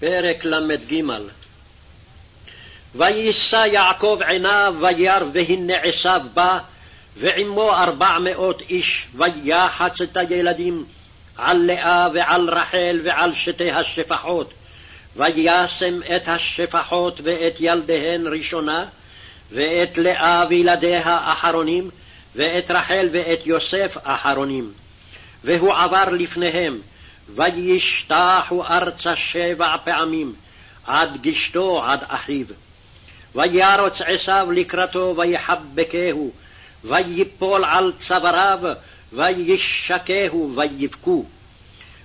פרק ל"ג. ויישא יעקב עיניו וירא והנה עשיו בא ועמו ארבע מאות איש ויחץ את הילדים על לאה ועל רחל ועל שתי השפחות וישם את השפחות ואת ילדיהן ראשונה ואת לאה וילדיה אחרונים ואת רחל ואת יוסף אחרונים והוא עבר לפניהם וישתחו ארצה שבע פעמים, עד גשתו עד אחיו. וירוץ עשיו לקראתו ויחבקהו, ויפול על צוואריו, וישקהו ויבכו.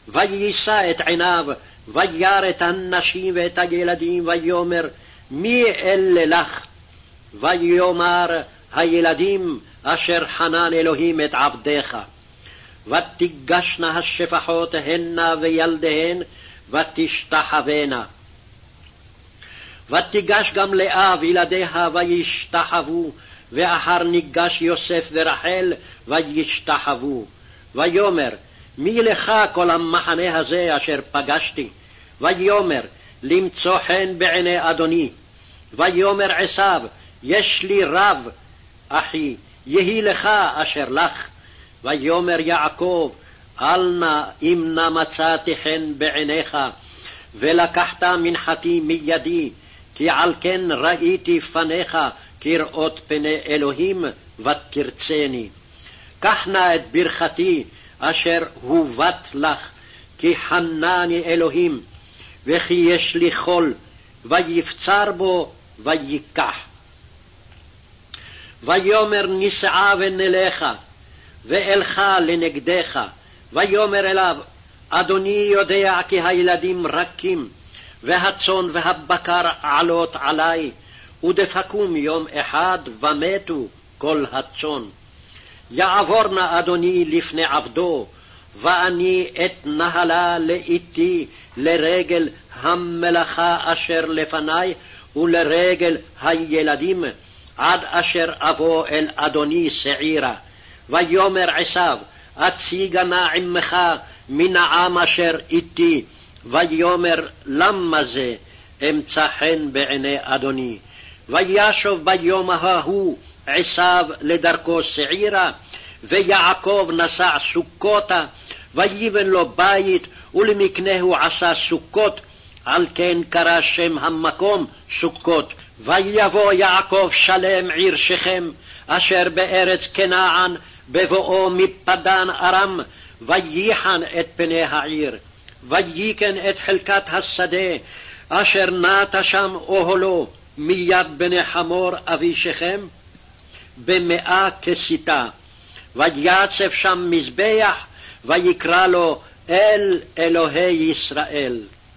ויישא את עיניו, וירא את הנשים ואת הילדים, ויאמר, מי אלה לך? ויאמר, הילדים אשר חנן אלוהים את עבדיך. ותיגשנה השפחות הנה וילדיהן, ותשתחוונה. ותיגש גם לאה וילדיה וישתחוו, ואחר ניגש יוסף ורחל וישתחוו. ויאמר, מי לך כל המחנה הזה אשר פגשתי? ויאמר, למצוא חן בעיני אדוני. ויאמר עשיו, יש לי רב, אחי, יהי לך אשר לך. ויאמר יעקב, אל נא אם נא מצאתי חן בעיניך, ולקחת מנחתי מידי, כי על כן ראיתי פניך כראות פני אלוהים, ותרצני. קח נא את ברכתי, אשר הובט לך, כי חנני אלוהים, וכי יש לי חול, ויפצר בו, ויקח. ויאמר נישאה ונלכה, ואלך לנגדך, ויאמר אליו, אדוני יודע כי הילדים רכים, והצאן והבקר עלות עלי, ודפקום יום אחד ומתו כל הצאן. יעבור נא אדוני לפני עבדו, ואני אתנהלה לאיתי לרגל המלאכה אשר לפני, ולרגל הילדים, עד אשר אבוא אל אדוני שעירה. ויאמר עשיו, אציגה נא עמך מן העם אשר איתי, ויאמר למה זה אמצא חן בעיני אדוני. וישוב ביום ההוא עשיו לדרכו שעירה, ויעקב נסע סוכותה, ויבן לו בית, ולמקנהו עשה סוכות, על כן קרא שם המקום סוכות. ויבוא יעקב שלם עיר שכם, אשר בארץ כנען, בבואו מפדן ארם, וייחן את פני העיר, וייכן את חלקת השדה, אשר נטה שם אוהלו מיד בני חמור אבי שכם, במאה כסיתה. ויצב שם מזבח, ויקרא לו אל אלוהי ישראל.